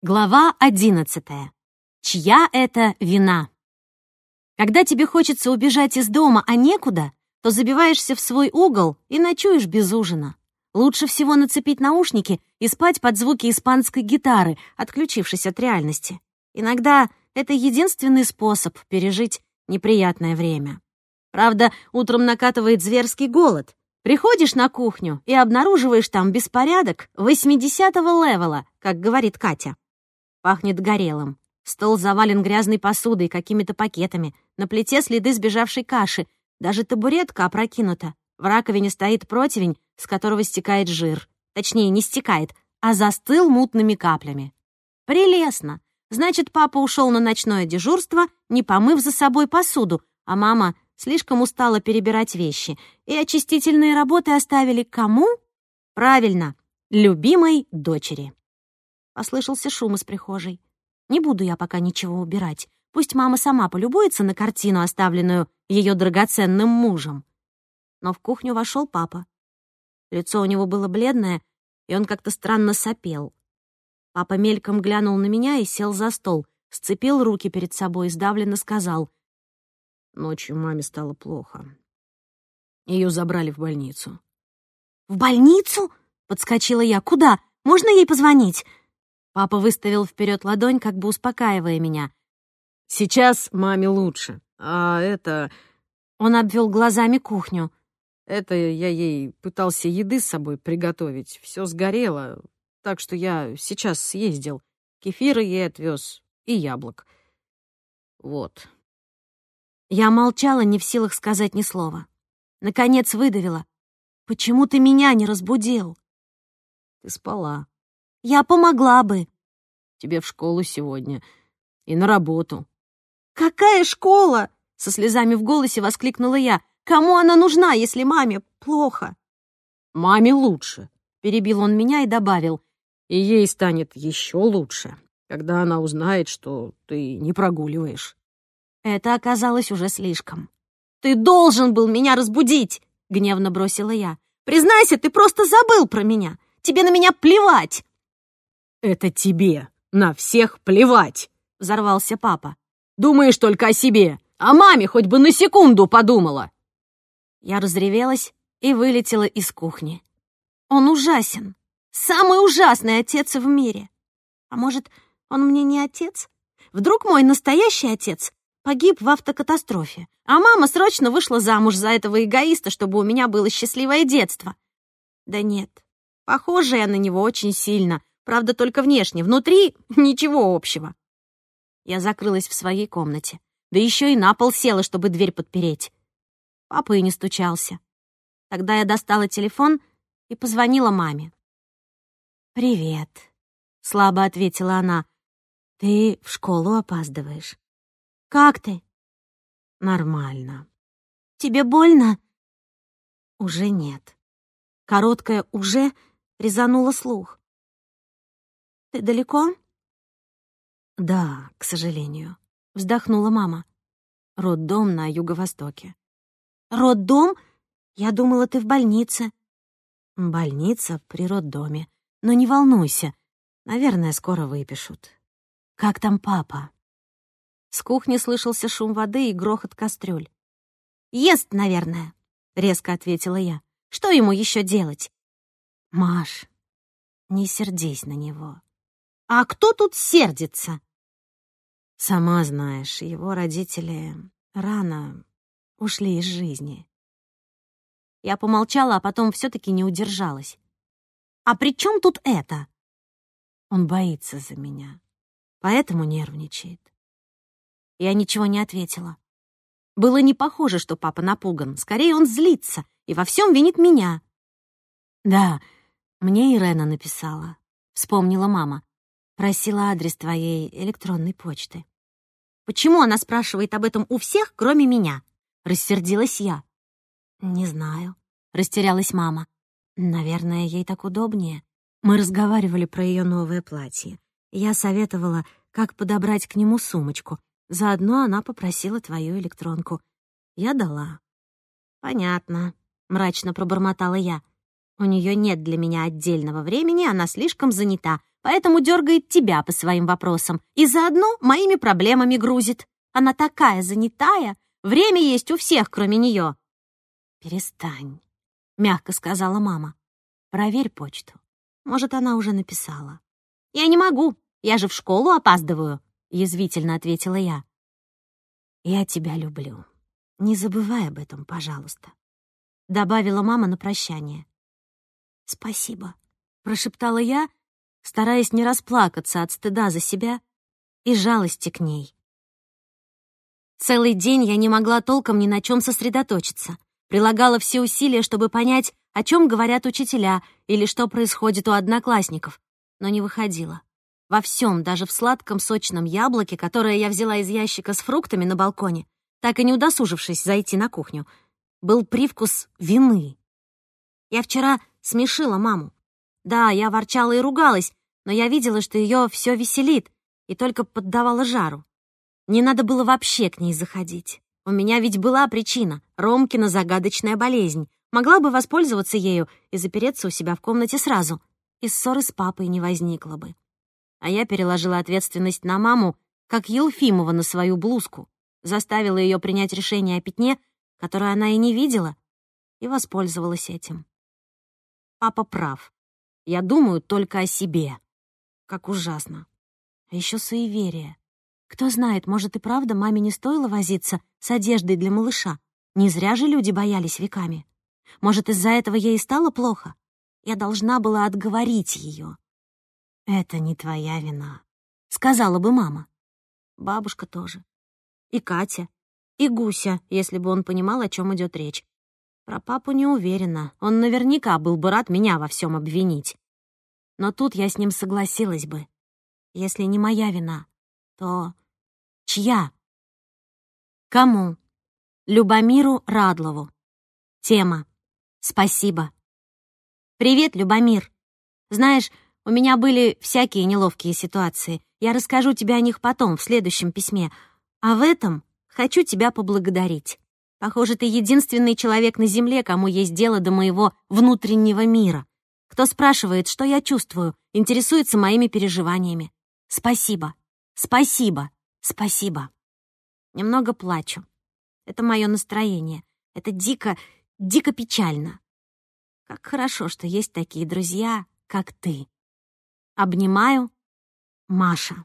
Глава одиннадцатая. Чья это вина? Когда тебе хочется убежать из дома, а некуда, то забиваешься в свой угол и ночуешь без ужина. Лучше всего нацепить наушники и спать под звуки испанской гитары, отключившись от реальности. Иногда это единственный способ пережить неприятное время. Правда, утром накатывает зверский голод. Приходишь на кухню и обнаруживаешь там беспорядок 80-го левела, как говорит Катя. Пахнет горелым. Стол завален грязной посудой, какими-то пакетами. На плите следы сбежавшей каши. Даже табуретка опрокинута. В раковине стоит противень, с которого стекает жир. Точнее, не стекает, а застыл мутными каплями. Прелестно. Значит, папа ушел на ночное дежурство, не помыв за собой посуду, а мама слишком устала перебирать вещи. И очистительные работы оставили кому? Правильно, любимой дочери. Послышался шум из прихожей. Не буду я пока ничего убирать. Пусть мама сама полюбуется на картину, оставленную ее драгоценным мужем. Но в кухню вошел папа. Лицо у него было бледное, и он как-то странно сопел. Папа мельком глянул на меня и сел за стол, сцепил руки перед собой и сдавленно сказал. Ночью маме стало плохо. Ее забрали в больницу. «В больницу?» — подскочила я. «Куда? Можно ей позвонить?» Папа выставил вперед ладонь, как бы успокаивая меня. «Сейчас маме лучше, а это...» Он обвел глазами кухню. «Это я ей пытался еды с собой приготовить. Все сгорело, так что я сейчас съездил. Кефира ей отвез и яблок. Вот». Я молчала, не в силах сказать ни слова. Наконец выдавила. «Почему ты меня не разбудил?» «Ты спала», я помогла бы. Тебе в школу сегодня и на работу. Какая школа? Со слезами в голосе воскликнула я. Кому она нужна, если маме плохо? Маме лучше, перебил он меня и добавил. И ей станет еще лучше, когда она узнает, что ты не прогуливаешь. Это оказалось уже слишком. Ты должен был меня разбудить, гневно бросила я. Признайся, ты просто забыл про меня. Тебе на меня плевать. «Это тебе на всех плевать!» — взорвался папа. «Думаешь только о себе, о маме хоть бы на секунду подумала!» Я разревелась и вылетела из кухни. Он ужасен. Самый ужасный отец в мире. А может, он мне не отец? Вдруг мой настоящий отец погиб в автокатастрофе, а мама срочно вышла замуж за этого эгоиста, чтобы у меня было счастливое детство. Да нет, похожа я на него очень сильно, Правда, только внешне. Внутри ничего общего. Я закрылась в своей комнате. Да еще и на пол села, чтобы дверь подпереть. Папа и не стучался. Тогда я достала телефон и позвонила маме. «Привет», — слабо ответила она. «Ты в школу опаздываешь». «Как ты?» «Нормально». «Тебе больно?» «Уже нет». Короткое «уже» резануло слух. Ты далеко?» «Да, к сожалению», — вздохнула мама. «Роддом на юго-востоке». «Роддом? Я думала, ты в больнице». «Больница при роддоме. Но не волнуйся, наверное, скоро выпишут. Как там папа?» С кухни слышался шум воды и грохот кастрюль. «Ест, наверное», — резко ответила я. «Что ему еще делать?» «Маш, не сердись на него. А кто тут сердится? Сама знаешь, его родители рано ушли из жизни. Я помолчала, а потом все-таки не удержалась. А при чем тут это? Он боится за меня, поэтому нервничает. Я ничего не ответила. Было не похоже, что папа напуган. Скорее, он злится и во всем винит меня. Да, мне Ирена написала, вспомнила мама. Просила адрес твоей электронной почты. Почему она спрашивает об этом у всех, кроме меня? Рассердилась я. Не знаю, растерялась мама. Наверное, ей так удобнее. Мы разговаривали про ее новое платье. Я советовала, как подобрать к нему сумочку. Заодно она попросила твою электронку. Я дала. Понятно, мрачно пробормотала я. У нее нет для меня отдельного времени, она слишком занята, поэтому дергает тебя по своим вопросам и заодно моими проблемами грузит. Она такая занятая, время есть у всех, кроме нее. «Перестань», — мягко сказала мама. «Проверь почту. Может, она уже написала». «Я не могу, я же в школу опаздываю», — язвительно ответила я. «Я тебя люблю. Не забывай об этом, пожалуйста», — добавила мама на прощание. «Спасибо», — прошептала я, стараясь не расплакаться от стыда за себя и жалости к ней. Целый день я не могла толком ни на чем сосредоточиться. Прилагала все усилия, чтобы понять, о чем говорят учителя или что происходит у одноклассников, но не выходила. Во всем, даже в сладком сочном яблоке, которое я взяла из ящика с фруктами на балконе, так и не удосужившись зайти на кухню, был привкус вины. Я вчера смешила маму. Да, я ворчала и ругалась, но я видела, что ее все веселит, и только поддавала жару. Не надо было вообще к ней заходить. У меня ведь была причина — Ромкина загадочная болезнь. Могла бы воспользоваться ею и запереться у себя в комнате сразу. И ссоры с папой не возникло бы а я переложила ответственность на маму, как Елфимова на свою блузку, заставила ее принять решение о пятне, которое она и не видела, и воспользовалась этим. Папа прав. Я думаю только о себе. Как ужасно. А еще суеверие. Кто знает, может и правда маме не стоило возиться с одеждой для малыша. Не зря же люди боялись веками. Может, из-за этого ей стало плохо? Я должна была отговорить ее. «Это не твоя вина», — сказала бы мама. Бабушка тоже. И Катя. И Гуся, если бы он понимал, о чем идет речь. Про папу не уверена. Он наверняка был бы рад меня во всем обвинить. Но тут я с ним согласилась бы. Если не моя вина, то чья? Кому? Любомиру Радлову. Тема. Спасибо. Привет, Любомир. Знаешь, у меня были всякие неловкие ситуации. Я расскажу тебе о них потом, в следующем письме. А в этом хочу тебя поблагодарить. Похоже, ты единственный человек на Земле, кому есть дело до моего внутреннего мира. Кто спрашивает, что я чувствую, интересуется моими переживаниями. Спасибо, спасибо, спасибо. Немного плачу. Это мое настроение. Это дико, дико печально. Как хорошо, что есть такие друзья, как ты. Обнимаю, Маша.